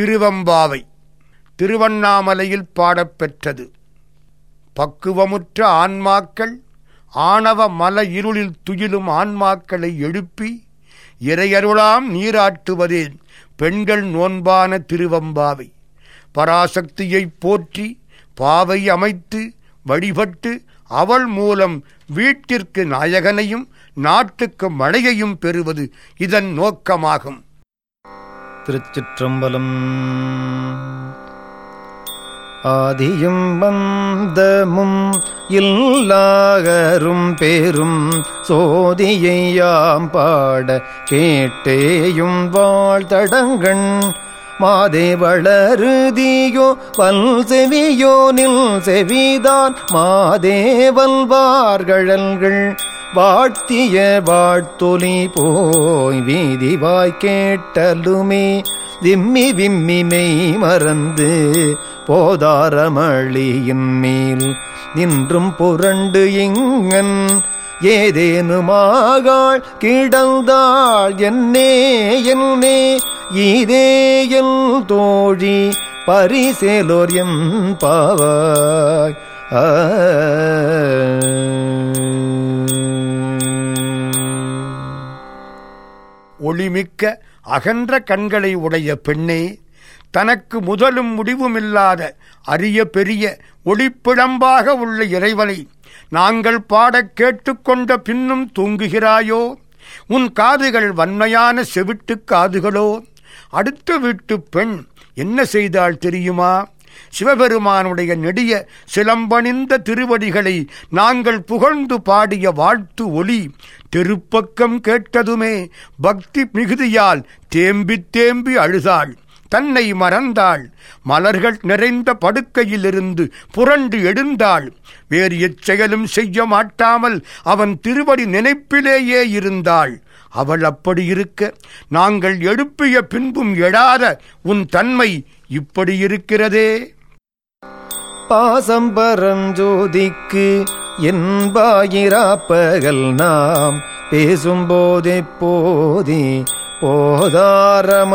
திருவம்பாவை திருவண்ணாமலையில் பாடப்பெற்றது. பக்குவமுற்ற ஆன்மாக்கள் ஆணவ மல இருளில் துயிலும் ஆன்மாக்களை எழுப்பி இறையருளாம் நீராட்டுவதே பெண்கள் நோன்பான திருவம்பாவை. பராசக்தியைப் போற்றி பாவை அமைத்து வழிபட்டு அவள் மூலம் வீட்டிற்கு நாயகனையும் நாட்டுக்கு மழையையும் பெறுவது இதன் நோக்கமாகும். திருச்சிற்றம்பலம். ஆதியும் பந்தமும் இல்லாகரும் பேரும் சோதியையாம் பாட கேட்டேயும் வாழ்த்தடங்கண் மாதே வளருதியோ வல் செவியோ நில் செவிதான் மாதேவல்வார்கழல்கள் வாழ்த்திய வாழ்த்தொலி போய் வீதிவாய் கேட்டலுமே. விம்மி விம்மி மெய் மறந்து போதாரமளியின் மேல் நின்றும் புரண்டு இங்கன் ஏதேனுமாகாள் கிடந்தாள் என்னே என்னே. இதேயல் தோழி பரிசேலோர் எம் பாவாய். ஆ. ஒளிமிக்க அகன்ற கண்களை உடைய பெண்ணே தனக்கு முதலும் முடிவுமில்லாத அரிய பெரிய ஒளிப்பிழம்பாக உள்ள இறைவனை நாங்கள் பாடக் கேட்டுக்கொண்ட பின்னும் தூங்குகிறாயோ? உன் காதுகள் வன்மையான செவிட்டுக் காதுகளோ? அடுத்த வீட்டு பெண் என்ன செய்தால் தெரியுமா? சிவபெருமானுடைய நெடிய சிலம்பணிந்த திருவடிகளை நாங்கள் புகழ்ந்து பாடிய வாழ்த்து ஒளி தெருப்பக்கம் கேட்டதுமே பக்தி மிகுதியால் தேம்பி தேம்பி அழுதாள். தன்னை மறந்தாள். மலர்கள் நிறைந்த படுக்கையிலிருந்து புரண்டு எழுந்தாள். வேறு எச்செயலும் செய்ய மாட்டாமல் அவன் திருவடி நினைப்பிலேயே இருந்தாள். அவள் அப்படி இருக்க நாங்கள் எழுப்பிய பின்பும் எழாத உன் தன்மை இப்படி இருக்கிறதே பாசம்பரம் ஜோதிக்கு என்பாயிராப்பகல் நாம் பேசும்போதே போதி போதாரமளிக்கே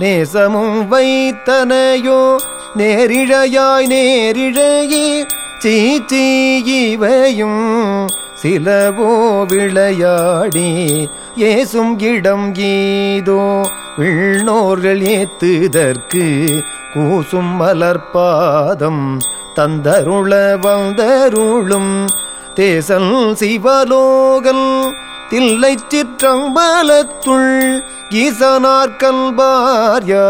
நேசமும் வைத்தனையோ நேரிழையாய் நேரிழையே சீச்சி இவையும் சிலவோ விளையாடி ஏசும் இடம் ஈதோ விண்ணோர்கள் ஏத்துதற்கு கூசும் மலர்பாதம் தந்தருள வந்தருளும். தேசல் சிவலோகல் தில்லை சிற்றம்பலத்துள் ஈசனார் ஆரிலோரும்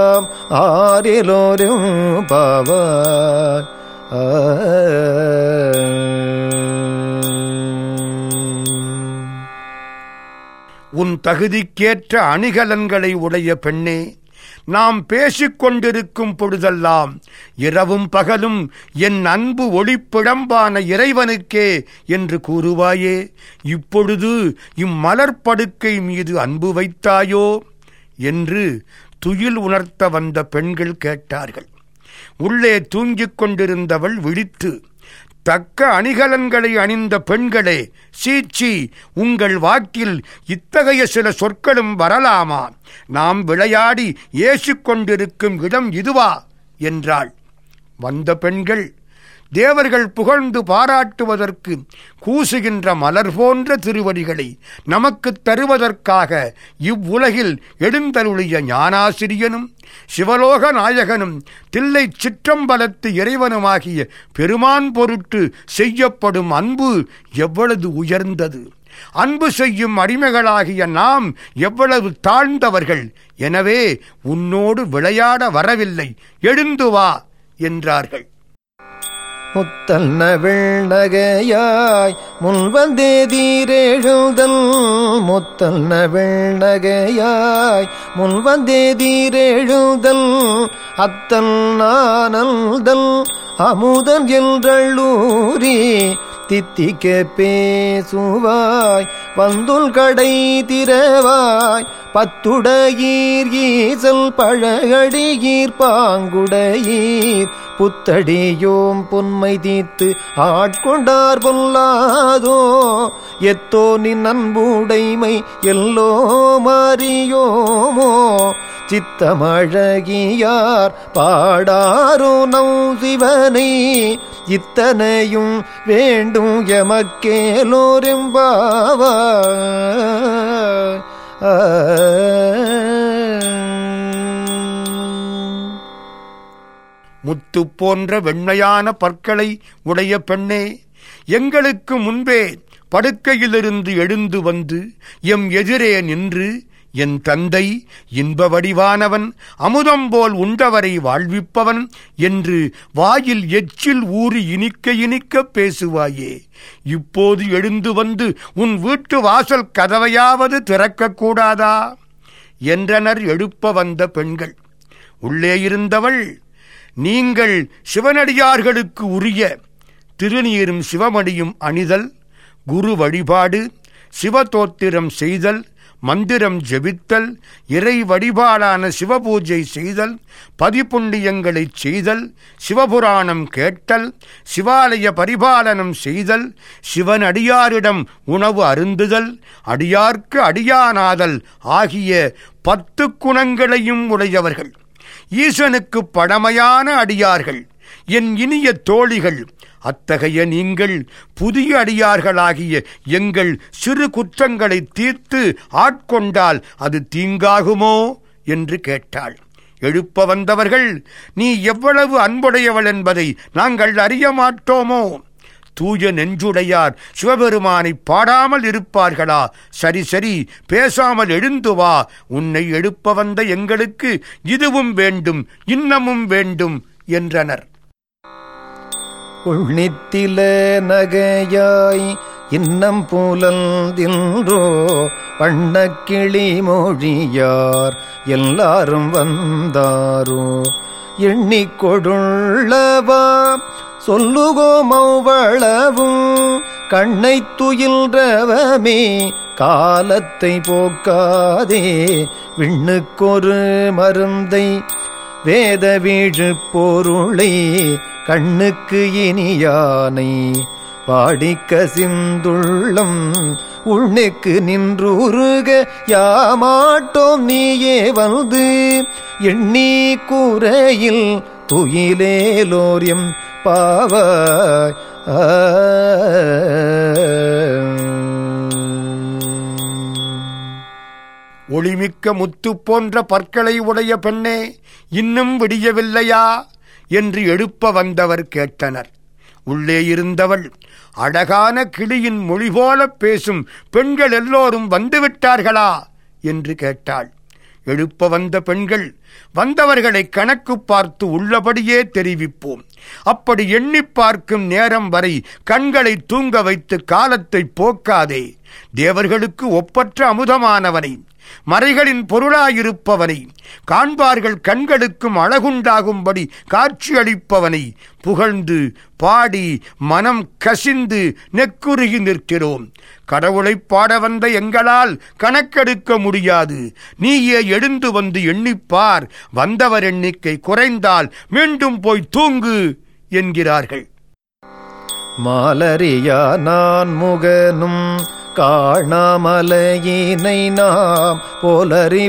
ஆரெலோரும் ஆ. உன் தகுதிக்கேற்ற அணிகலன்களை உடைய பெண்ணே நாம் பேசிக் கொண்டிருக்கும் பொழுதெல்லாம் இரவும் பகலும் என் அன்பு ஒளிப்பிழம்பான இறைவனுக்கே என்று கூறுவாயே இப்பொழுது இம்மலர்படுக்கை மீது அன்பு வைத்தாயோ? என்று துயில் உணர்த்த வந்த பெண்கள் கேட்டார்கள். உள்ளே தூங்கிக் கொண்டிருந்தவள் விழித்து தக்க அணிகலன்களை அணிந்த பெண்களே சீச்சி உங்கள் வாக்கில் இத்தகைய சில சொற்களும் வரலாமா? நாம் விளையாடி ஏசிக்கொண்டிருக்கும் இடம் இதுவா? என்றாள். வந்த பெண்கள் தேவர்கள் புகழ்ந்து பாராட்டுவதற்கு கூசுகின்ற மலர் போன்ற திருவடிகளை நமக்கு தருவதற்காக இவ்வுலகில் எழுந்தருளிய ஞானாசிரியனும் சிவலோக நாயகனும் தில்லை சிற்றம்பலத்து இறைவனுமாகிய பெருமான் பொருட்டு செய்யப்படும் அன்பு எவ்வளவு உயர்ந்தது. அன்பு செய்யும் அடிமைகளாகிய நாம் எவ்வளவு தாழ்ந்தவர்கள். எனவே உன்னோடு விளையாட வரவில்லை. எழுந்து வா என்றார்கள். முத்தன்ன வெள்ளகையாய் முன்வந்தே தீரெழுதல் முத்தல்ன வெள்ளகையாய் முன்வந்தே தீரெழுதல் அத்தல் நானல்தல் அமுதன் என்றள்ளூரி தித்திக்க பேசுவாய் வந்துல் கடை திரவாய் பத்துடையீர் ஈசல் பழகடியீர் பாங்குடையீர் புத்தடியோம் பொன்மை தீத்து ஆட்கொண்டார் பொல்லாதோ எத்தோ நின் அன்புடைமை எல்லோ மாறியோமோ சித்தமழகியார் பாடாரோ நம் சிவனை இத்தனையும் வேண்டும் எமக்கேலோரெம்பாவா முத்து போன்ற வெண்மையான பற்களை உடைய பெண்ணே எங்களுக்கு முன்பே படுக்கையிலிருந்து எழுந்து வந்து எம் எதிரே நின்று என் தந்தை இன்ப வடிவானவன் அமுதம் போல் உண்டவரை வாழ்விப்பவன் என்று வாயில் எச்சில் ஊறி இனிக்க இனிக்க பேசுவாயே. இப்போது எழுந்து வந்து உன் வீட்டு வாசல் கதவையாவது திறக்கக்கூடாதா என்றனர் எழுப்ப வந்த பெண்கள். உள்ளே இருந்தவள் நீங்கள் சிவனடியார்களுக்கு உரிய திருநீரும் சிவமணியும் அணிதல் குரு வழிபாடு சிவதோத்திரம் செய்தல் மந்திரம் ஜெபித்தல் இறை வழிபாடான சிவபூஜை செய்தல் பதிப்புண்ணியங்களைச் செய்தல் சிவபுராணம் கேட்டல் சிவாலய பரிபாலனம் செய்தல் சிவன் அடியாரிடம் உணவு அருந்துதல் அடியார்க்கு அடியானாதல் ஆகிய பத்து குணங்களையும் உடையவர்கள். ஈசனுக்கு பழமையான அடியார்கள். என் இனிய தோழிகள் அத்தகைய நீங்கள் புதிய அடியார்களாகிய எங்கள் சிறு குற்றங்களை தீர்த்து ஆட்கொண்டால் அது தீங்காகுமோ? என்று கேட்டாள். எழுப்ப வந்தவர்கள் நீ எவ்வளவு அன்புடையவள் என்பதை நாங்கள் அறிய மாட்டோமோ? தூய நெஞ்சுடையார் சிவபெருமானை பாடாமல் இருப்பார்களா? சரி சரி பேசாமல் எழுந்து வா. உன்னை எழுப்ப வந்த எங்களுக்கு இதுவும் வேண்டும் இன்னமும் வேண்டும் என்றனர். உள்நித்தில நகையாய் இன்னம் புலந்தின்றோ பண்ணக்கிளி மொழியார் எல்லாரும் வந்தாரோ. எண்ணிக்கொடுள்ளவா சொல்லுகோ மௌவளவும் கண்ணை துயில்றவமே காலத்தை போக்காதே விண்ணுக்கொரு மருந்தை வேத வீழு பொருளை கண்ணுக்கு இனியானை. பாடிக்க சிந்துள்ளம் உன்னுக்கு நின்றுருக யாமாட்டோம் நீயே வந்து. எண்ணி கூரையில் துயிலேலோரியம் பாவாய். ஒளிமிக்க முத்து போன்ற பற்களை உடைய பெண்ணே இன்னும் விடியவில்லையா? என்று எழுப்ப வந்தவர் கேட்டனர். உள்ளே இருந்தவள் அழகான கிளியின் மொழி போலப் பேசும் பெண்கள் எல்லோரும் வந்துவிட்டார்களா? என்று கேட்டாள். எழுப்ப வந்த பெண்கள் வந்தவர்களை கணக்கு பார்த்து உள்ளபடியே தெரிவிப்போம். அப்படி எண்ணி பார்க்கும் நேரம் வரை கண்களை தூங்க வைத்து காலத்தை போக்காதே. தேவர்களுக்கு ஒப்பற்ற அமுதமானவனை மறைகளின் பொருளாயிருப்பவனை காண்பார்கள் கண்களுக்கும் அழகுண்டாகும்படி காட்சியளிப்பவனை புகழ்ந்து பாடி மனம் கசிந்து நெக்குருகி நிற்கிறோம். கடவுளைப் பாட வந்த எங்களால் கணக்கெடுக்க முடியாது. நீயே எழுந்து வந்து எண்ணிப்பார். வந்தவர் எண்ணிக்கை குறைந்தால் மீண்டும் போய் தூங்கு என்கிறார்கள். மாலரியா நான் முகனும் காணாமலையினை நாம் போலறிவோமென்றுள்ள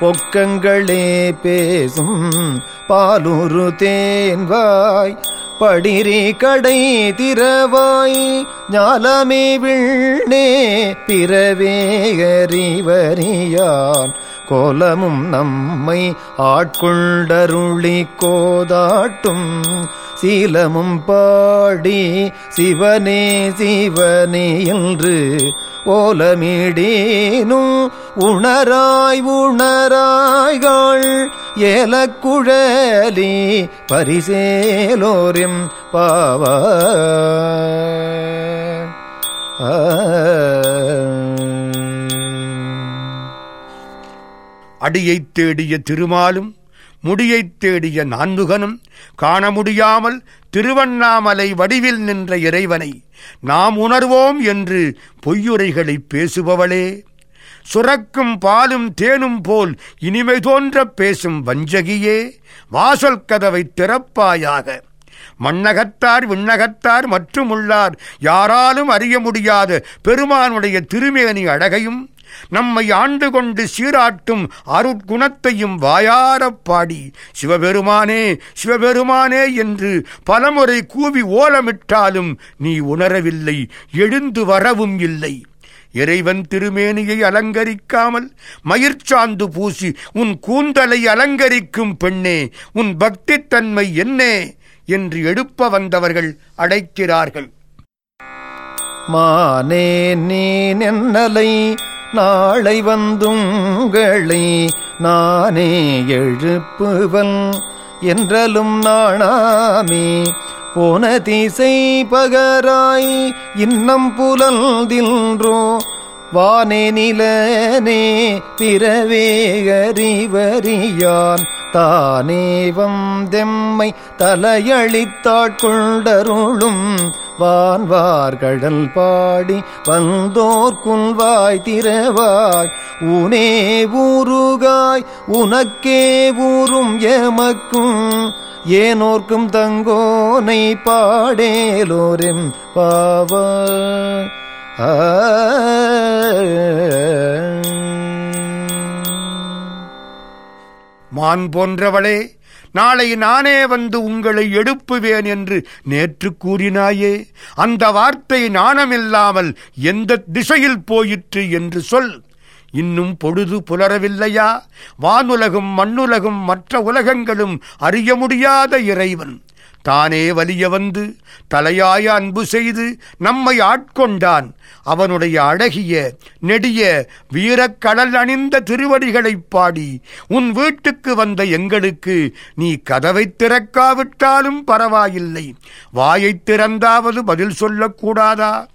பொக்கங்களே பேசும் பாலுரு தேன்வாய் படிரி கடை திறவாய் ஞாலமே விண்ணே பிறவேகறிவரியான் கோலமும் நம்மை ஆட்கொண்டருளி கோதாட்டும் சீலமும் பாடி சிவனே சிவனே என்று ஓலமிடேனும் உணராய் உணராய்கள் ஏலக்குழலி பரிசேலோரிம் பாவ. அடியைத் தேடிய திருமாலும் முடியைத் தேடிய நான்முகனும் காண முடியாமல் திருவண்ணாமலை வடிவில் நின்ற இறைவனை நாம் உணர்வோம் என்று பொய்யுரைகளை பேசுபவளே. சுரக்கும் பாலும் தேனும் போல் இனிமை தோன்றப் பேசும் வஞ்சகியே வாசல் கதவை திறப்பாயாக. மண்ணகத்தார் விண்ணகத்தார் மற்றும் உள்ளார் யாராலும் அறிய முடியாத பெருமானுடைய திருமேனி அழகையும் நம்மை ஆண்டு கொண்டு சீராட்டும் அருட்குணத்தையும் வாயாரப் பாடி சிவபெருமானே சிவபெருமானே என்று பலமுறை கூவி ஓலமிட்டாலும் நீ உணரவில்லை எழுந்து வரவும் இல்லை. இறைவன் திருமேனியை அலங்கரிக்காமல் மயிர்ச்சாந்து பூசி உன் கூந்தலை அலங்கரிக்கும் பெண்ணே உன் பக்தித்தன்மை என்னே என்று எழுப்ப வந்தவர்கள் அடைக்கிறார்கள். மானே நீ நென்னலை நாளை வந்துங்களை நானே எழுப்புவன். என்றலும் நாணாமே போன திசை பகராய் இன்னம் புலந்தின்றோ வானே நிலனே பிறவேகறிவறியான். தானே வந்தெம்மை தலையளித்தாட்கொண்டருளும் வான்வார்கடல் பாடி வந்தோர்க்குள் வாய் திறவாய் உனே ஊருகாய் உனக்கே ஊரும் எமக்கும் ஏனோர்க்கும் தங்கோனை பாடேலோரின் பாவ மான் போன்றவளே நாளை நானே வந்து உங்களை எடுப்புவேன் என்று நேற்று கூறினாயே. அந்த வார்த்தை நாணமில்லாமல் எந்த திசையில் போயிற்று என்று சொல். இன்னும் பொழுது புலரவில்லையா? வானுலகும் மண்ணுலகும் மற்ற உலகங்களும் அறிய முடியாத இறைவன். தானே வலிய வந்து தலையாய அன்பு செய்து நம்மை ஆட்கொண்டான். அவனுடைய அழகிய நெடிய வீரக்கடல் அணிந்த திருவடிகளைப் பாடி உன் வீட்டுக்கு வந்த எங்களுக்கு நீ கதவைத் திறக்காவிட்டாலும் பரவாயில்லை. வாயைத் திறந்தாவது பதில் சொல்லக்கூடாதா?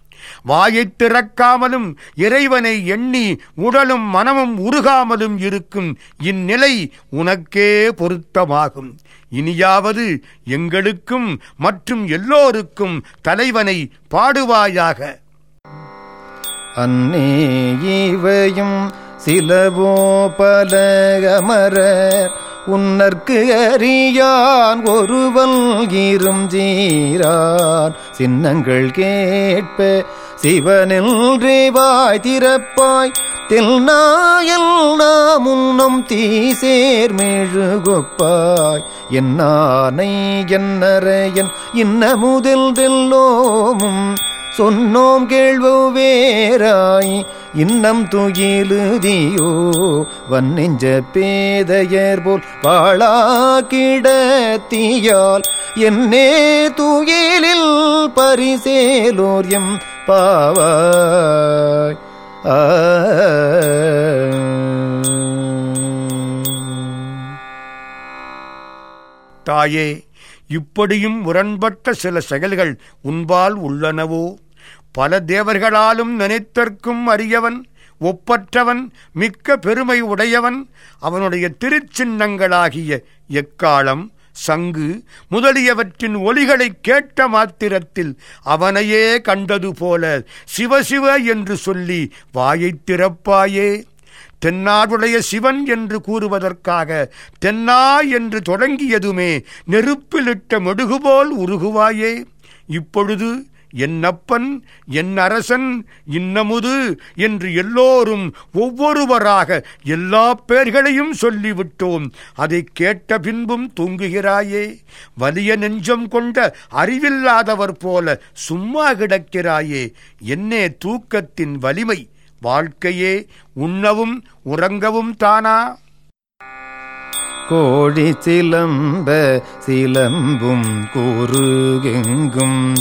வாயைத் திறக்காமலும் இறைவனை எண்ணி உடலும் மனமும் உருகாமலும் இருக்கும் இந்நிலை உனக்கே பொருத்தமாகும். இனியாவது எங்களுக்கும் மற்றும் எல்லோருக்கும் தலைவனை பாடுவாயாக. அன்னே இவையும் சிலவோ பல அமரர் உன்னற்கு அறியான் ஒருவன் இரும் ஜீரான். சின்னங்கள் கேட்ப சிவனில் வாய் திறப்பாய். தெல்நாயல் நாம் உன்னம் தீசேர் மேழுகொப்பாய். என்னானை என்னறையன் இன்னமுதில் தெல்லோமும். சொன்னோம் கேள்வோவேராய் இன்னம் துயிலுதியோ வன்னெஞ்ச பேதையர் போல் வாழா கிடத்தியால் என்னே துயிலில் பரிசேலோர் எம் பாவாய். ஆ. தாயே இப்படியும் முரண்பட்ட சில செயல்கள் உன்பால் உள்ளனவோ? பல தேவர்களாலும் நினைத்தற்கும் அறியவன் ஒப்பற்றவன் மிக்க பெருமை உடையவன். அவனுடைய திருச்சின்னங்களாகிய எக்காலம் சங்கு முதலியவற்றின் ஒலிகளை கேட்ட மாத்திரத்தில் அவனையே கண்டது போல சிவசிவ என்று சொல்லி வாயைத் திறப்பாயே. தென்னாடுடைய சிவன் என்று கூறுவதற்காக தென்னா என்று தொடங்கியதுமே நெருப்பிலிட்ட மெடுகுபோல் உருகுவாயே. இப்பொழுது என்னப்பன் என் அரசன் இன்னமுது என்று எல்லோரும் ஒவ்வொருவராக எல்லா பேர்களையும் சொல்லிவிட்டோம். அதை கேட்ட பின்பும் தூங்குகிறாயே. வலிய நெஞ்சம் கொண்ட அறிவில்லாதவர் போல சும்மா கிடக்கிறாயே. என்னே தூக்கத்தின் வலிமை வாழ்க்கையே உண்ணவும் உறங்கவும் தானா? கோழி சிலம்ப சிலம்பும் கூறுகெங்கும்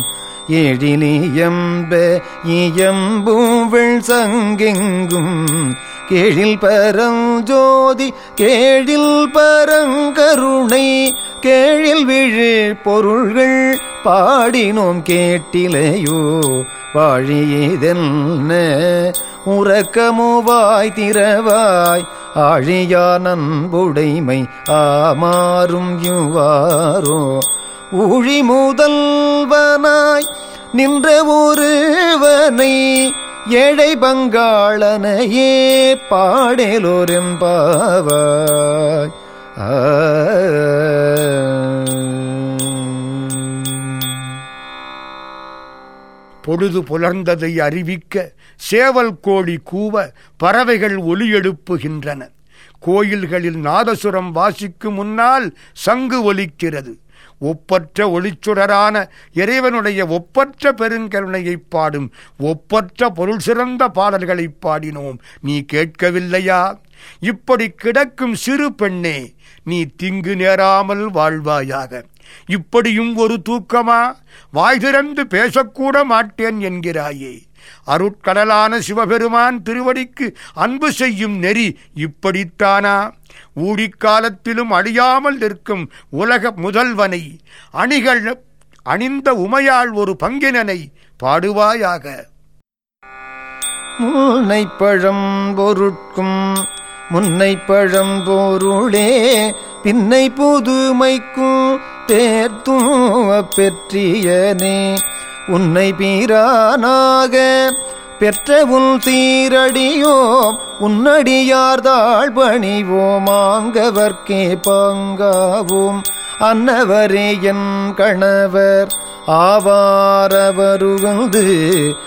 எழிலியம்ப இயம்பூவள் சங்கெங்கும் கேழில் பரஞ்சோதி கேழில் பரங்கருணை கேழில் விழு பொருள்கள் பாடினோம் கேட்டிலையோ வாழியதென்ன? உறக்கமுவாய் திறவாய் ஆழியா நன்புடைமை ஆமாறும் யுவாரோ ஊழி முதல் முதல்வனாய் நின்ற ஒருவனை ஏழை பங்காளனையே பாடேலோரெம்பாவாய். பொழுது புலர்ந்ததை அறிவிக்க சேவல் கோழி கூவ பறவைகள் ஒலி எழுப்புகின்றன. கோயில்களில் நாதசுரம் வாசிக்கு முன்னால் சங்கு ஒலிக்கிறது. ஒப்பற்ற ஒளிச்சுடரான இறைவனுடைய ஒப்பற்ற பெருங்கருணையைப் பாடும் ஒப்பற்ற பொருள் சிறந்த பாடல்களைப் பாடினோம். நீ கேட்கவில்லையா? இப்படி கிடக்கும் சிறு பெண்ணே நீ திங்கு நேராமல் வாழ்வாயாக. இப்படியும் ஒரு தூக்கமா? வாய் திறந்து பேசக்கூட மாட்டேன் என்கிறாயே. அருட்கடலான சிவபெருமான் திருவடிக்கு அன்பு செய்யும் நெறி இப்படித்தானா? ஊழிக்காலத்திலும் அழியாமல் நிற்கும் உலக முதல்வனை அணிகள் அணிந்த உமையாள் ஒரு பங்கினனை பாடுவாயாக. முன்னை பழம் பொருட்கும் முன்னை பழம் பொருளே பின்னை புதுமைக்கும் தேர்த்தும் பெற்றியனே. உன்னை பீரானாக பெற்ற உன் தாழ் பணிவோம் ஆங்கவர்க்கே பங்காவோம். அன்னவரே என் கணவர். ஆவாரவருகந்து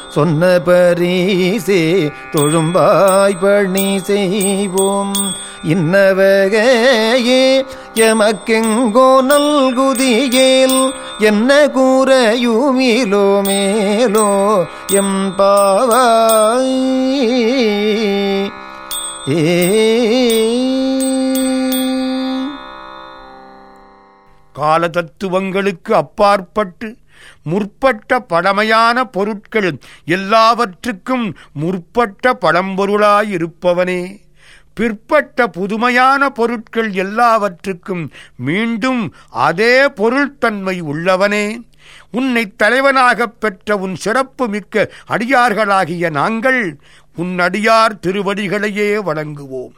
சொன்ன பரிசே தொழும்பாய் பணி செய்வோம். இன்னவகையே எமக்கெங்கோ நல்குதியேல் என்ன கூறையுமிலோ மேலோ எம் பாவாய். ஏ கால தத்துவங்களுக்கு அப்பாற்பட்டு முற்பட்ட பழமையான பொருட்கள் எல்லாவற்றுக்கும் முற்பட்ட பழம்பொருளாயிருப்பவனே. பிற்பட்ட புதுமையான பொருட்கள் எல்லாவற்றுக்கும் மீண்டும் அதே பொருள்தன்மை உள்ளவனே. உன்னை தலைவனாகப் பெற்ற உன் சிறப்பு மிக்க அடியார்களாகிய நாங்கள் உன் அடியார் திருவடிகளையே வழங்குவோம்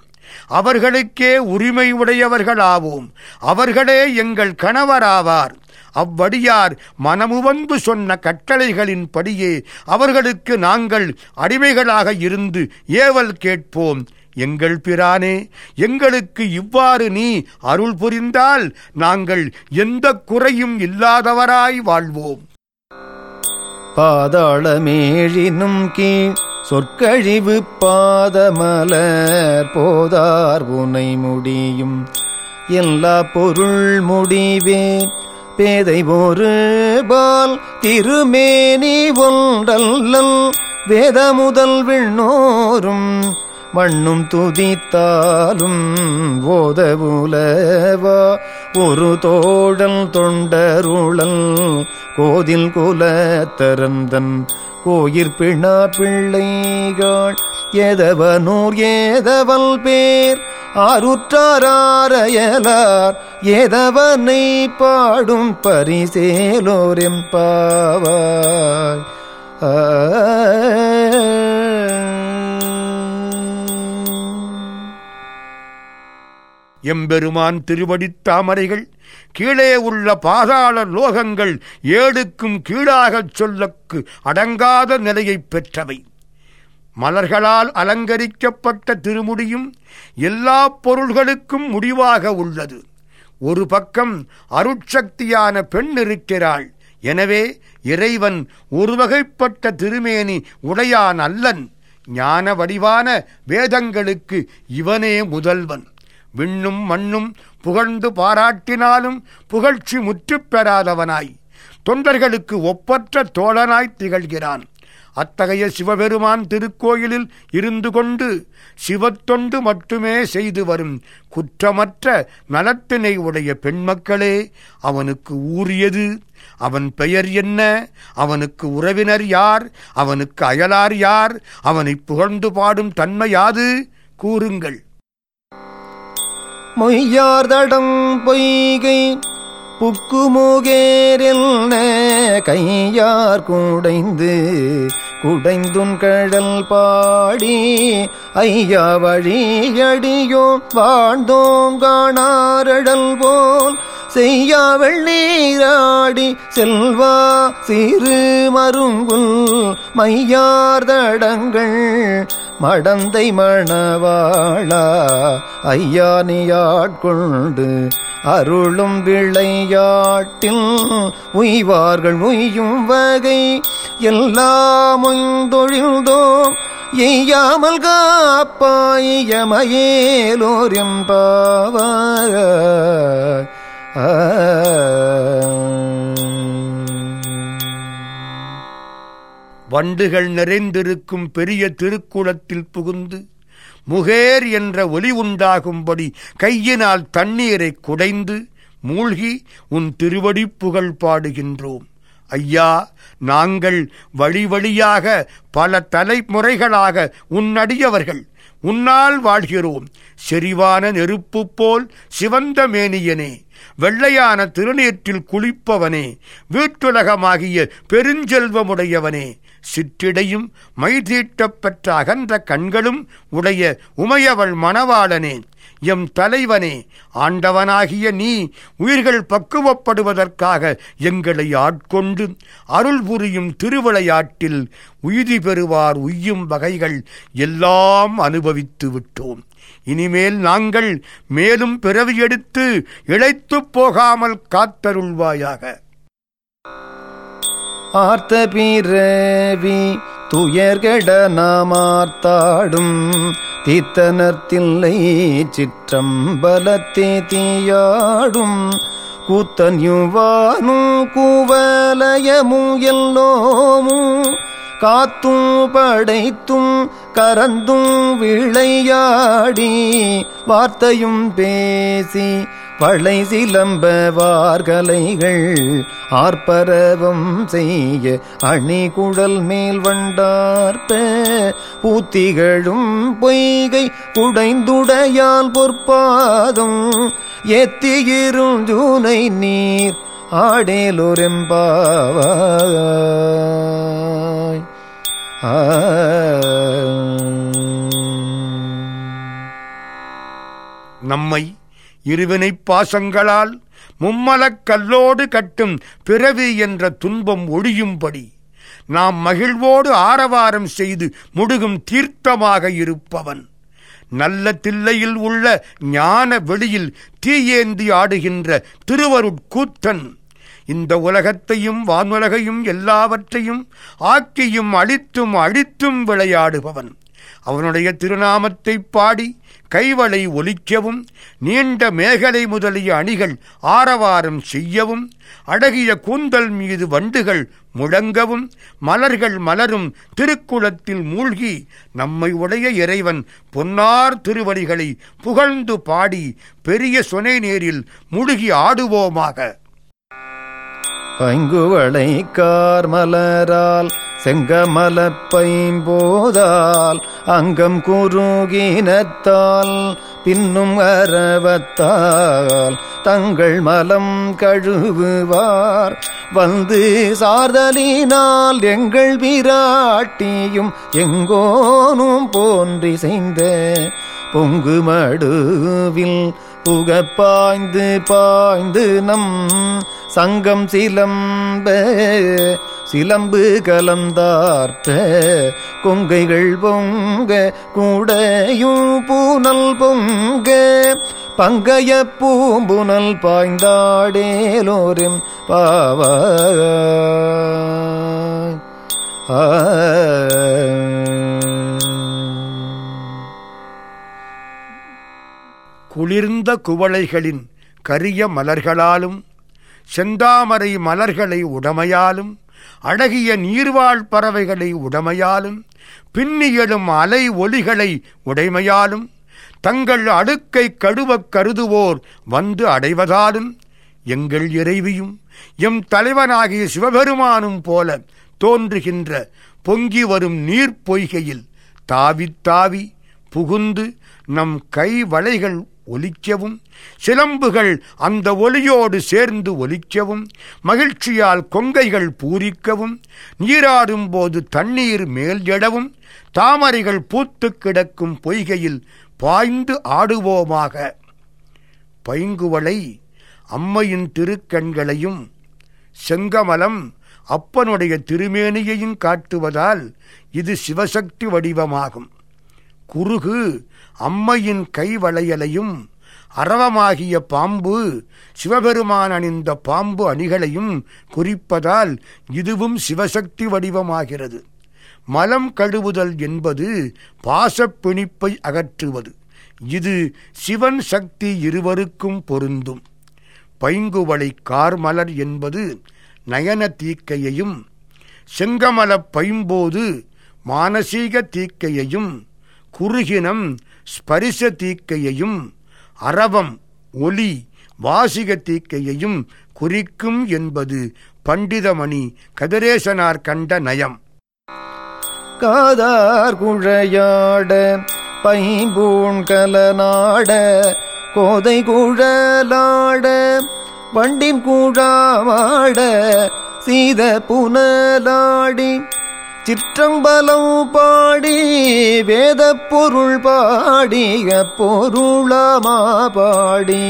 அவர்களுக்கே உரிமை உடையவர்களாவோம் அவர்களே எங்கள் கணவராவார். அவ்வடியார் மனமுவந்து சொன்ன கட்டளைகளின்படியே அவர்களுக்கு நாங்கள் அடிமைகளாக இருந்து ஏவல் கேட்போம். எங்கள் பிரானே எங்களுக்கு இவ்வாறு நீ அருள் புரிந்தால் நாங்கள் எந்த குறையும் இல்லாதவராய் வாழ்வோம். பாதாளமேழினும் கீழ் சொற்கழிவு பாதமலர் போதார் உனை முடியும். எல்லா பொருள் முடிவே பேதை ஒரு பால் திருமேனி ஒன்றல்லல் வேத முதல் விண்ணோரும் மண்ணும் துதித்தாலும் ஓத உலவா ஒரு தோழல் தொண்டருளல் கோதில் குலத்தரந்தன். கோயிற் பிணா பிள்ளைகள் எதவனூர் ஏதவல் பேர். ஆருற்றாரையலார் ஏதவனை பாடும் பரிசேலோர் ஆ எம்பெருமான் திருவடித் தாமரைகள் கீழே உள்ள பாதாள லோகங்கள் ஏழுக்கும் கீழாகச் சொல்லக்கு அடங்காத நிலையைப் பெற்றவை. மலர்களால் அலங்கரிக்கப்பட்ட திருமுடியும் எல்லா பொருள்களுக்கும் முடிவாக உள்ளது. ஒரு பக்கம் அருட்சக்தியான பெண் இருக்கிறாள். எனவே இறைவன் ஒரு வகைப்பட்ட திருமேனி உடையான் அல்லன். ஞான வடிவான வேதங்களுக்கு இவனே முதல்வன். விண்ணும் மண்ணும் புகழ்ந்து பாராட்டினாலும் புகழ்ச்சி முற்றுப் பெறாதவனாய். தொண்டர்களுக்கு ஒப்பற்ற தோழனாய் திகழ்கிறான். அத்தகைய சிவபெருமான் திருக்கோயிலில் இருந்து கொண்டு சிவத்தொண்டு மட்டுமே செய்து வரும் குற்றமற்ற நலத்தினை உடைய பெண்மக்களே அவனுக்கு ஊறியது அவன் பெயர் என்ன? அவனுக்கு உறவினர் யார்? அவனுக்கு அயலார் யார்? அவனை புகழ்ந்து பாடும் தன்மையாது கூறுங்கள். மொய்யார்தடம் பொய்கை புக்குமுகேரில் கையார் குடைந்து குடைந்துன் கடல் பாடி ஐயா வழியடியோ வாழ்ந்தோம் காணாரடல் போல் செய்யாவள் நீராடி செல்வா சிறு மருங்குல் மையார்தடங்கள் மடந்தை மணவாளா ஐயானியாட்கொண்டு அருளும் விளையாட்டில் உய்வார்கள் உய்யும் வகை. எல்லாம் தொழில்தோம் எய்யாமல் காப்பாயமயேலோர் என்பாவாய் வண்டுகள் நிறைந்திருக்கும் பெரிய திருக்குளத்தில் புகுந்து முகேர் என்ற ஒலி உண்டாகும்படி கையினால் தண்ணீரை குடைந்து மூழ்கி உன் திருவடி புகழ் பாடுகின்றோம். ஐயா நாங்கள் வழி வழியாக பல தலைமுறைகளாக உன்னடியவர்கள். உன்னால் வாழ்கிறோம். செறிவான நெருப்பு போல் சிவந்த மேனியனே. வெள்ளையான திருநீற்றில் குளிப்பவனே. வீட்டுலகமாகிய பெருஞ்செல்வமுடையவனே. சிற்றிடையும் மைதீட்டப்பெற்ற அகன்ற கண்களும் உடைய உமையவள் மணவாளனே. எம் தலைவனே ஆண்டவனாகிய நீ உயிர்கள் பக்குவப்படுவதற்காக எங்களை ஆட்கொண்டு அருள் புரியும் திருவிளையாட்டில் உயிதி பெறுவார் உய்யும் வகைகள் எல்லாம் அனுபவித்து விட்டோம். இனிமேல் நாங்கள் மேலும் பிறவி எடுத்து இழைத்துப் போகாமல் காத்தருள்வாயாக. ஆர்த்த பிறவி நாம் ஆர்த்தாடும் தீத்தனத்தில்லை சிற்றம்பலத்தே தீயாடும். கூத்தன்யுவானும் கூவலயமும் எல்லோமும். காத்தும் படைத்தும் கரந்தும் விளையாடி வார்த்தையும் பேசி பழை சிலம்ப வார்கலைகள் ஆர்ப்பரவம் செய்ய அணிகுழல் மேல் வண்டார்ப்ப பூத்திகளும் பொய்கை குடைந்துடையால் பொற்பாதம் எத்தியிரும் ஜூனை நீர் ஆடேலோரெம்பாவாய். நம்மை இருவினைப் பாசங்களால் மும்மலக் கல்லோடு கட்டும் பிறவி என்ற துன்பம் ஒழியும்படி. நாம் மகிழ்வோடு ஆரவாரம் செய்து முடுகும் தீர்த்தமாக இருப்பவன். நல்ல தில்லையில் உள்ள ஞான வெளியில் தீயேந்தி ஆடுகின்ற திருவருட்கூத்தன். இந்த உலகத்தையும் வானுலகையும் எல்லாவற்றையும் ஆக்கியும் அழித்தும் அழித்தும் விளையாடுபவன். அவனுடைய திருநாமத்தை பாடி கைவளை ஒலிக்கவும் நீண்ட மேகலை முதலிய அணிகள் ஆரவாரம் செய்யவும் அடகிய கூந்தல் மீது வண்டுகள் முழங்கவும் மலர்கள் மலரும் திருக்குளத்தில் மூழ்கி நம்மை உடைய இறைவன் பொன்னார் திருவடிகளை புகழ்ந்து பாடி பெரிய சுனை நேரில் முழுகி ஆடுவோமாக. பங்குவளை கார்மலரால் செங்கமலப்பைம்போதால் அங்கம் குறுகினத்தால் பின்னும் அறவத்தால் தங்கள் மலம் கழுவுவார். வந்து சார்தலினால் எங்கள் விராட்டியும் எங்கோனும் போன்றி செய்த பொங்கு மடுவில் புக பாய்ந்து பாய்ந்து நம் சங்கம் சிலம்ப. சிலம்பு கலந்தார்த்த கொங்கைகள் பொங்க கூடையும் பூனல் பொங்க பங்கைய பூம்புனல் பாய்ந்தாடேலோரும் பாவ. குளிர்ந்த குவளைகளின் கரிய மலர்களாலும் செந்தாமரை மலர்களை உடமையாலும் அழகிய நீர்வாழ் பறவைகளை உடமையாலும் பின்னியலும் அலை ஒளிகளை உடைமையாலும் தங்கள் அடுக்கை கடுவக் கருதுவோர் வந்து அடைவதாலும் எங்கள் இறைவியும் எம் தலைவனாகிய சிவபெருமானும் போல தோன்றுகின்ற பொங்கி வரும் நீர் பொய்கையில் தாவித் தாவி புகுந்து நம் கை வளைகள் ஒலிக்கவும் சிலம்புகள் அந்த ஒலியோடு சேர்ந்து ஒலிக்கவும் மகிழ்ச்சியால் கொங்கைகள் பூரிக்கவும் நீராடும் போது தண்ணீர் மேல் எடவும் தாமரைகள் பூத்து கிடக்கும் பொய்கையில் பாய்ந்து ஆடுவோமாக. பைங்குவளை அம்மையின் திருக்கண்களையும் செங்கமலம் அப்பனுடைய திருமேனியையும் காட்டுவதால் இது சிவசக்தி வடிவமாகும். குறுகு அம்மையின் கைவளையலையும் அரவமாகிய பாம்பு சிவபெருமான் அணிந்த பாம்பு அணிகளையும் குறிப்பதால் இதுவும் சிவசக்தி வடிவமாகிறது. மலம் கழுவுதல் என்பது பாசப்பிணிப்பை அகற்றுவது. இது சிவன் சக்தி இருவருக்கும் பொருந்தும். பைங்குவளை கார்மலர் என்பது நயன தீக்கையையும் செங்கமலப் பைம்போது மானசீக தீக்கையையும் குறுகினம் ஸ்பரிச தீக்கையையும் அரவம் ஒலி வாசிக தீக்கையையும் குறிக்கும் என்பது பண்டிதமணி கதிரேசனார் கண்ட நயம். காதார் குழையாட பைம்பூண்கலநாட கோதை குழலாட வண்டின் கூழாமாட சீத புனலாடி சிற்றம்பலம் பாடி வேத பொருள் பாடிய பொருளமா பாடி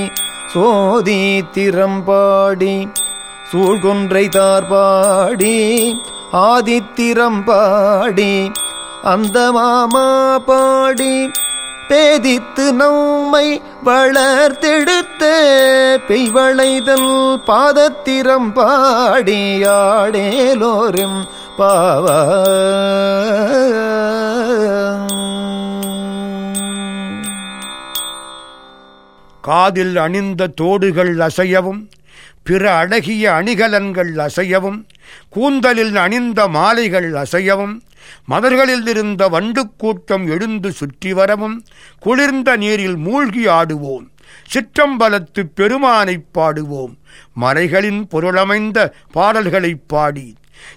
சோதி திறம்பாடி சூழ்கொன்றை தார்பாடி ஆதித்திரம் பாடி அந்த மாமா பாடி பேதித்து நம்மை வளர்த்தெடுத்த பெய்வளைதல் பாதத்திரம் பாடியாடேலோரும் பாவ காதில் அணிந்த தோடுகள் அசையவும் பிற அழகிய அணிகலன்கள் அசையவும் கூந்தலில் அணிந்த மாலைகள் அசையவும் மதர்களில் இருந்த வண்டு கூட்டம் எழுந்து சுற்றி வரவும் குளிர்ந்த நீரில் மூழ்கி ஆடுவோம் சிற்றம்பலத்து பெருமானைப் பாடுவோம் மறைகளின் பொருளமைந்த பாடல்களைப் பாடி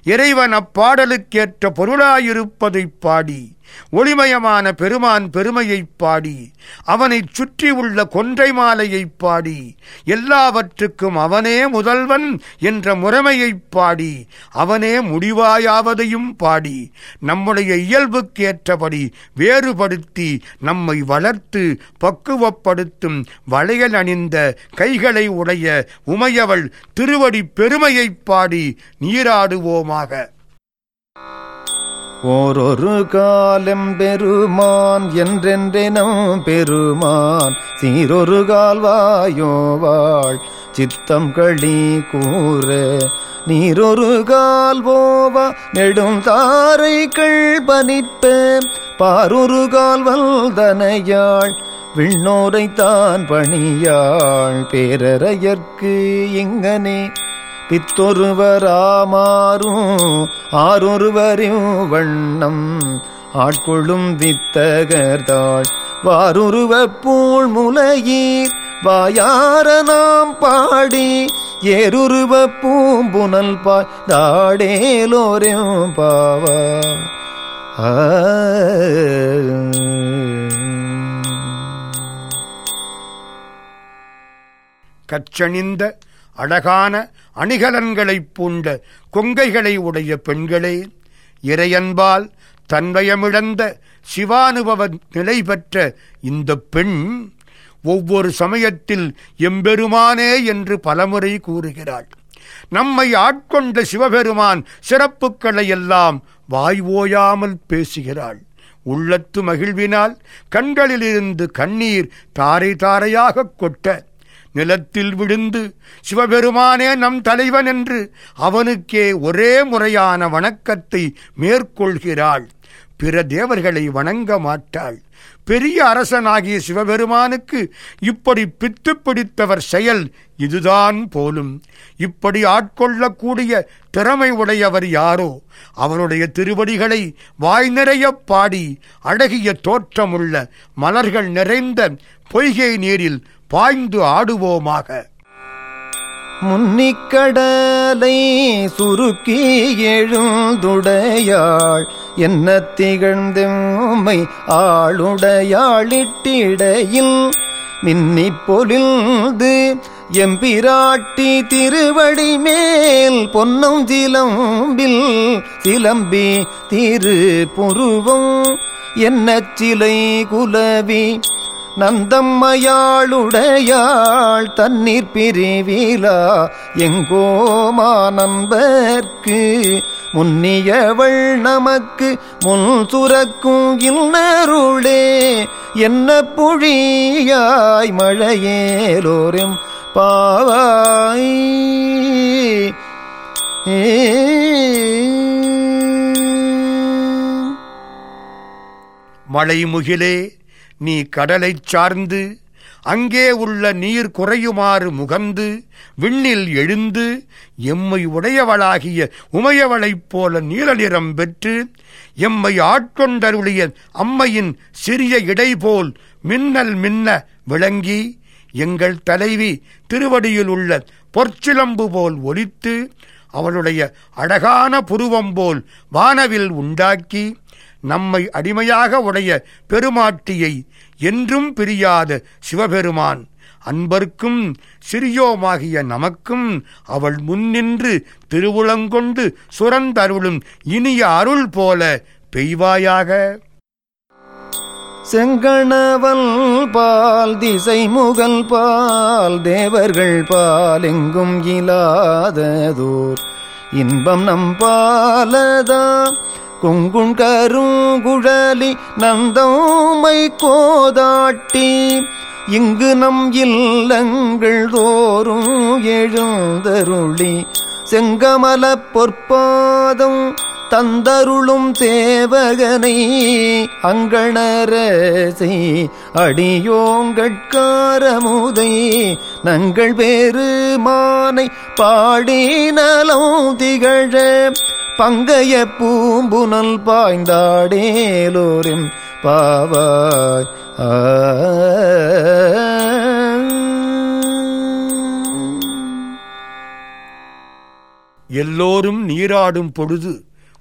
இறைவன் அப்பாடலுக்கேற்ற பொருளாயிருப்பதைப் பாடி ஒளிமயமான பெருமான் பெருமையைப் பாடி அவனைச் சுற்றி உள்ள கொன்றை மாலையைப் பாடி எல்லாவற்றுக்கும் அவனே முதல்வன் என்ற முறைமையைப் பாடி அவனே முடிவாயாவதையும் பாடி நம்முடைய இயல்புக்கேற்றபடி வேறுபடுத்தி நம்மை வளர்த்து பக்குவப்படுத்தும் வளையல் அணிந்த கைகளை உடைய உமையவள் திருவடி பெருமையைப் பாடி நீராடுவோமாக. ஓரொரு காலம் பெருமான் என்றென்றெனும் பெருமான். சீரொரு கால்வாயோவாள் சித்தம் களி கூற. நீரொரு கால்வோவா நெடும் தாரைகள் பனிப்ப. பாரொரு கால் வல்தனையாள் விண்ணோரைத்தான் பணியாள். பேரறையற்கு இங்கனே பித்தொருவராமாறும் ஆரொருவரும் வண்ணம். ஆட்கொள்ளும் வித்தகர்தாள் வாருருவ பூள் முலையீர். வாயார நாம் பாடி ஏருருவ பூம்புனல் பாய். தாடேலோரும் பாவா கச்சணிந்த அழகான அணிகலன்களைப் பூண்ட கொங்கைகளை உடைய பெண்களே இறையன்பால் தன்வயமிழந்த சிவானுபவ நிலை பெற்ற இந்த பெண் ஒவ்வொரு சமயத்தில் எம்பெருமானே என்று பலமுறை கூறுகிறாள். நம்மை ஆட்கொண்ட சிவபெருமான் சிறப்புக்களை எல்லாம் வாய் ஓயாமல் பேசுகிறாள். உள்ளத்து மகிழ்வினால் கண்களிலிருந்து கண்ணீர் தாரை தாரையாகக் கொட்ட நிலத்தில் விழுந்து சிவபெருமானே நம் தலைவன் என்று அவனுக்கே ஒரே முறையான வணக்கத்தை மேற்கொள்கிறாள். பிற தேவர்களை வணங்க மாட்டாள். பெரிய அரசனாகிய சிவபெருமானுக்கு இப்படி பித்து பிடித்தவர் செயல் இதுதான் போலும். இப்படி ஆட்கொள்ளக்கூடிய திறமை உடையவர் யாரோ? அவருடைய திருவடிகளை வாய் நிறையப் பாடி அழகிய தோற்றமுள்ள மலர்கள் நிறைந்த பொய்கை நீரில் பாய்ந்து ஆடுவோமாக. முன்னிக்கடலை சுருக்கி எழுந்துடையாள். என்ன திகழ்ந்தெம்மை ஆளுடையாளிட்டிடையில். மின்னி பொலிந்து எம்பிராட்டி திருவடி மேல் பொன்னும் சிலம்பில் சிலம்பி திரு புருவம் என்ன சிலை குலவி நந்தம்மையாளுடையாள் தண்ணீர் பிரிவிலா எங்கோமா நண்பர்க்கு முன்னியவள் நமக்கு முன் சுரக்கும் இன்னருளே என்ன புழியாய் மழையேலோரும் பாவாய். மலைமுகிலே நீ கடலைச் சார்ந்து அங்கே உள்ள நீர் குறையுமாறு முகந்து விண்ணில் எழுந்து எம்மை உடையவளாகிய உமையவளைப் போல நீல நிறம் பெற்று எம்மை ஆட்கொண்டருளிய அம்மையின் சிறிய இடைபோல் மின்னல் மின்ன விளங்கி எங்கள் தலைவி திருவடியில் உள்ள பொற்சிலம்பு போல் ஒலித்து அவளுடைய அழகான புருவம் போல் வானவில் உண்டாக்கி நம்மை அடிமையாக உடைய பெருமாட்டியை என்றும் பிரியாத சிவபெருமான் அன்பர்க்கும் சிறியோமாகிய நமக்கும் அவள் முன்னின்று திருவுளங்கொண்டு சுரந்தருளும் இனிய அருள் போல பெய்வாயாக. செங்கணவல் பால் திசை முகல் பால் தேவர்கள் பால் எங்கும் இலாததோர். இன்பம் நம் பாலதா கொங்குண் கருங்குழலி நந்தோமை கோதாட்டி. இங்கு நம் இல்லங்கள் தோறும் எழுந்தருளி. செங்கமல பொற்பாதம் தந்தருளும் சேவகனை அங்கணரசை. அடியோங்கட்காரமுதை நங்கள் வேறு மானை நலம் திகழ. பங்கைய பூம்புனல் பாய்ந்தாடேலோரின் பாவாய். எல்லோரும் நீராடும் பொழுது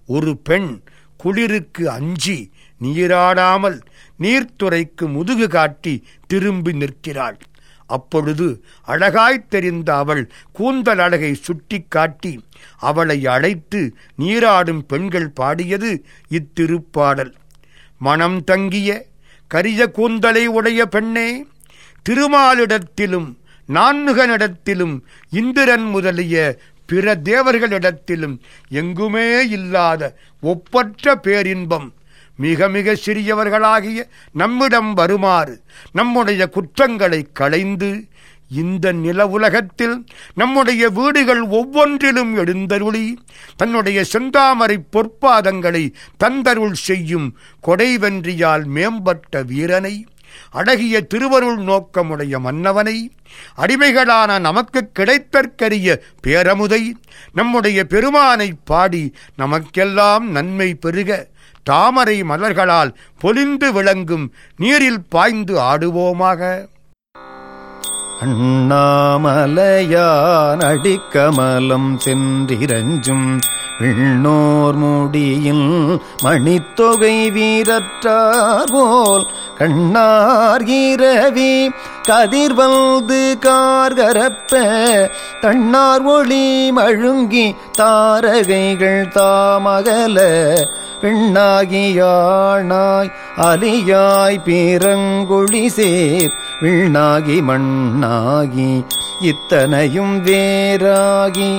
ஒரு பெண் குளிருக்கு அஞ்சி நீராடாமல் நீர்த்துறைக்கு முதுகு காட்டி திரும்பி நிற்கிறாள். அப்பொழுது அழகாய்த் தெரிந்த அவள் கூந்தல் அழகை சுட்டிக் காட்டி அவளை அழைத்து நீராடும் பெண்கள் பாடியது இத்திருப்பாடல். மனம் தங்கிய கரிய கூந்தலை உடைய பெண்ணே திருமாலிடத்திலும் நான்முகனிடத்திலும் இந்திரன் முதலிய பிற தேவர்களிடத்திலும் எங்குமே இல்லாத ஒப்பற்ற பேரின்பம் மிக மிக சிறியவர்களாகிய நம்மிடம் வருமாறு நம்முடைய குற்றங்களை களைந்து இந்த நில உலகத்தில் நம்முடைய வீடுகள் ஒவ்வொன்றிலும் எழுந்தருளி தன்னுடைய செந்தாமரை பொற்பாதங்களை தந்தருள் செய்யும் கொடைவென்றியால் மேம்பட்ட வீரனை அழகிய திருவருள் நோக்கமுடைய மன்னவனை அடிமைகளான நமக்கு கிடைத்தற்கரிய பேரமுதை நம்முடைய பெருமானை பாடி நமக்கெல்லாம் நன்மை பெருக தாமரை மலர்களால் பொலிந்து விளங்கும் நீரில் பாய்ந்து ஆடுவோமாக. அண்ணாமலையான் அடிக்கமலம் சென்றிரஞ்சும் விண்ணோர் முடியில் மணித்தொகை வீரற்றார் போல் கண்ணார் இரவி கதிர்வல்து கார்கரப்ப தன்னார் ஒளி மழுங்கி தாரகைகள் தாமகல பெண்ணாகியானாய் அலியாய் பீரங்குழி சேர் விண்ணாகி மண்ணாகி இத்தனையும் வேறாகி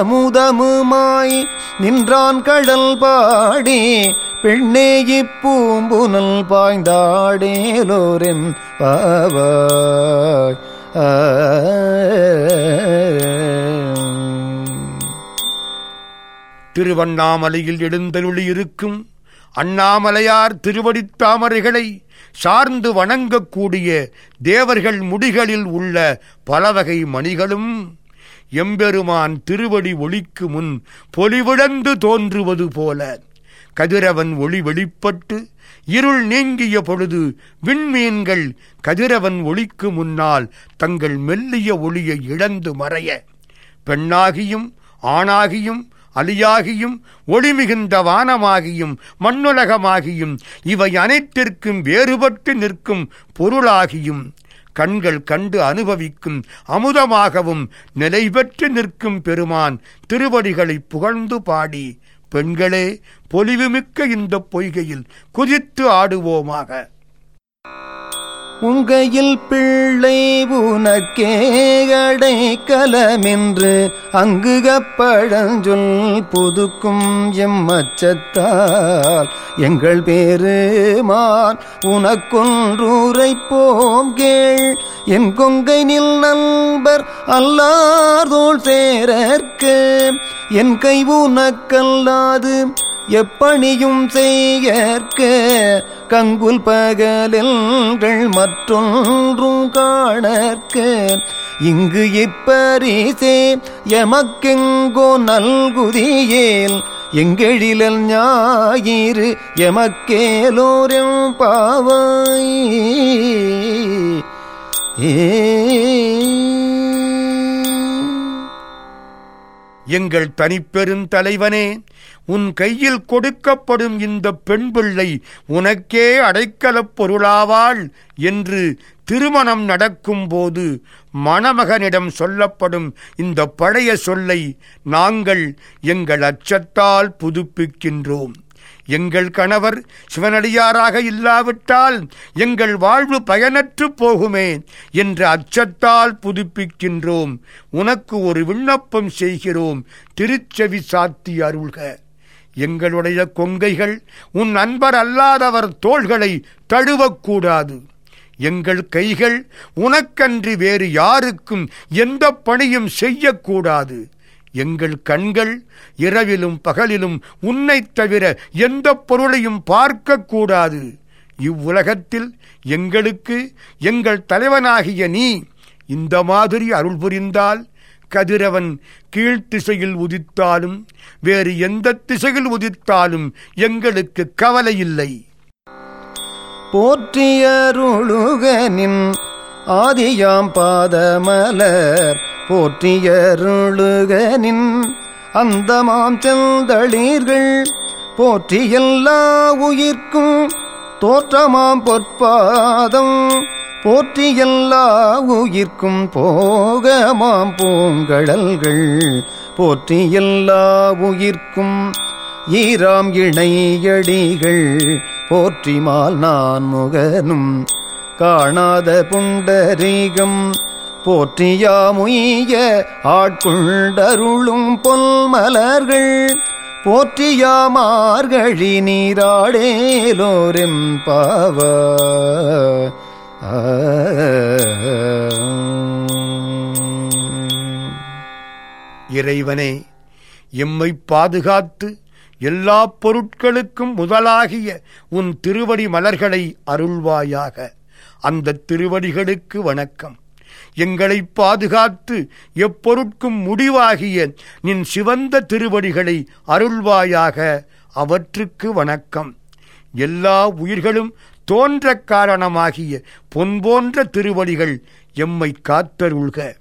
கண்ணாரமுதமுமாய் நின்றான் கடல் பாடி பெண்ணே இப்பூம்புனல் பாய்ந்தாடேலோரின் பாவாய். திருவண்ணாமலையில் எழுந்தருளி இருக்கும் அண்ணாமலையார் திருவடித் தாமரைகளை சார்ந்து வணங்கக்கூடிய தேவர்கள் முடிகளில் உள்ள பலவகை மணிகளும் எம்பெருமான் திருவடி ஒளிக்கு முன் பொலிவிழந்து தோன்றுவது போல. கதிரவன் ஒளி வெளிப்பட்டு இருள் நீங்கிய பொழுது விண்மீன்கள் கதிரவன் ஒளிக்கு முன்னால் தங்கள் மெல்லிய ஒளியை இழந்து மறைய. பெண்ணாகியும் ஆணாகியும் அலியாகியும் ஒளிமிகுந்த வானமாகியும் மண்ணுலகமாகியும் இவை அனைத்திற்கும் வேறுபட்டு நிற்கும் பொருளாகியும். கண்கள் கண்டு அனுபவிக்கும் அமுதமாகவும் நிலை பெற்று நிற்கும் பெருமான் திருவடிகளை புகழ்ந்து பாடி பெண்களே பொலிவுமிக்க இந்த பொய்கையில் குதித்து ஆடுவோமாக. உங்கையில் பிள்ளை உனக்கே அடைக்கலமென்று அங்குகப்பழஞ்சொல் புதுக்கும் எம்மச்சத்தால். எங்கள் பேருமான் உனக்கொன்றுரைப்போம் கேள். என் கொங்கை நில் நண்பர் அல்லார்தோள் சேரற்கு. என் கை உனக்கல்லாது எப்பணியும் செய்யற்க. கங்குல் பகலில்கள் மற்றொன்றும் காணற்கு. இங்கு இப்பரிசே எமக்கெங்கோ நல்குதியேல். எங்கெழிலல் ஞாயிறு எமக்கேலோரும் பாவாய். எங்கள் தனிப்பெருந்தலைவனே உன் கையில் கொடுக்கப்படும் இந்த பெண் பிள்ளை உனக்கே அடைக்கலப் பொருளாவாள் என்று திருமணம் நடக்கும்போது மணமகனிடம் சொல்லப்படும் இந்த பழைய சொல்லை நாங்கள் எங்கள் அச்சத்தால் புதுப்பிக்கின்றோம். எங்கள் கணவர் சிவனடியாராக இல்லாவிட்டால் எங்கள் வாழ்வு பயனற்று போகுமே என்ற அச்சத்தால் புதுப்பிக்கின்றோம். உனக்கு ஒரு விண்ணப்பம் செய்கிறோம். திருச்செவி சாத்தி அருள்க. எங்களுடைய கொங்கைகள் உன் நண்பர் அல்லாதவர் தோள்களை தழுவக்கூடாது. எங்கள் கைகள் உனக்கன்றி வேறு யாருக்கும் எந்த பணியும் செய்யக்கூடாது. எங்கள் கண்கள் இரவிலும் பகலிலும் உன்னைத் தவிர எந்த பொருளையும் பார்க்கக்கூடாது. இவ்வுலகத்தில் எங்களுக்கு எங்கள் தலைவனாகிய நீ இந்த மாதிரி அருள் புரிந்தால் கதிரவன் கீழ்த்திசையில் உதித்தாலும் வேறு எந்த திசையில் உதித்தாலும் எங்களுக்கு கவலை இல்லை போற்றியருளுகனின் ஆதியாம் பாதமலர் போற்றியருளுகனின் அந்தமாம் செந்தளீர்கள் போற்றி எல்லா உயிர்க்கும் தோற்றமாம் பொற்பாதம் போற்றி எல்லா உயிர்க்கும் போகமாம் பூங்கடல்கள். போற்றி எல்லா உயிர்க்கும் ஈராம் இணையடிகள். போற்றிமால் நான் முகனும் காணாத புண்டரீகம். போற்றியாமுய ஆட்கொண்டருளும் பொல்மலர்கள். போற்றியாமார்கழி நீராடேலோரெம் பாவ. இறைவனே எம்மை பாதுகாத்து எல்லா பொருட்களுக்கும் முதலாகிய உன் திருவடி மலர்களை அருள்வாயாக. அந்த திருவடிகளுக்கு வணக்கம். எங்களை பாதுகாத்து எப்பொருட்கும் முடிவாகிய நின் சிவந்த திருவடிகளை அருள்வாயாக. அவற்றுக்கு வணக்கம். எல்லா உயிர்களும் தோன்ற காரணமாகிய பொன் போன்ற திருவடிகள் எம்மை காத்தருள்க.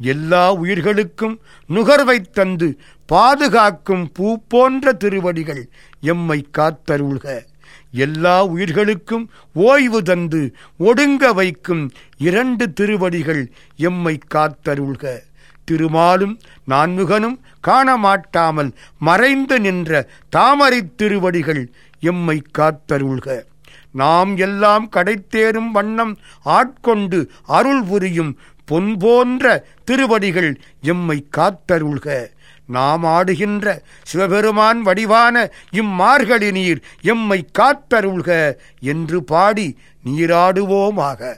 எல்லா உயிர்களுக்கும் நுகர்வைத் தந்து பாதுகாக்கும் பூ போன்ற திருவடிகள் எம்மை காத்தருள்க. எல்லா உயிர்களுக்கும் ஓய்வு தந்து ஒடுங்க வைக்கும் இரண்டு திருவடிகள் எம்மை காத்தருள்க. திருமாலும் நான்முகனும் காணமாட்டாமல் மறைந்து நின்ற தாமரைத் திருவடிகள் எம்மை காத்தருள்க. நாம் எல்லாம் கடைத்தேறும் வண்ணம் ஆட்கொண்டு அருள் புரியும் பொன் போன்ற திருவடிகள் எம்மை காத்தருள்க. நாம் ஆடுகின்ற சிவபெருமான் வடிவான இம்மார்கழி நீர் எம்மை காத்தருள்க என்று பாடி நீராடுவோமாக.